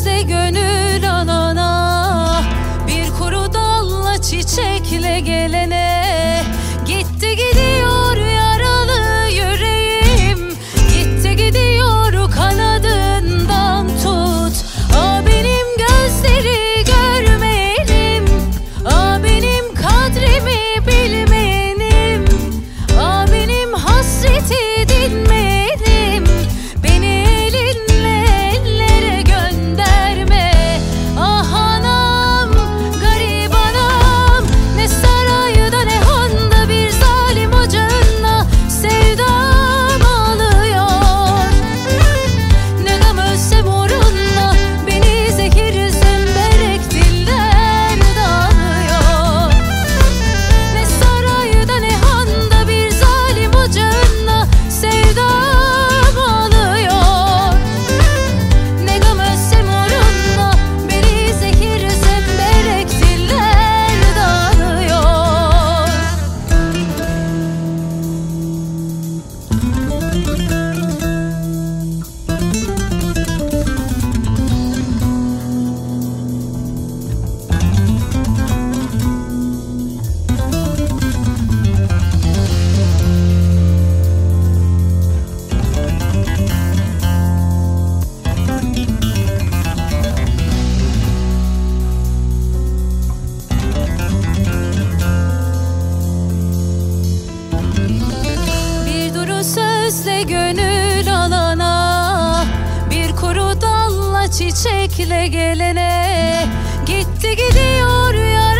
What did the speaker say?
gözle gönül anana Bir kuru dalla çiçekle gelene. Gitti gidi gözle gönül alana Bir kuru dalla çiçekle gelene. Gitti gidiyor yara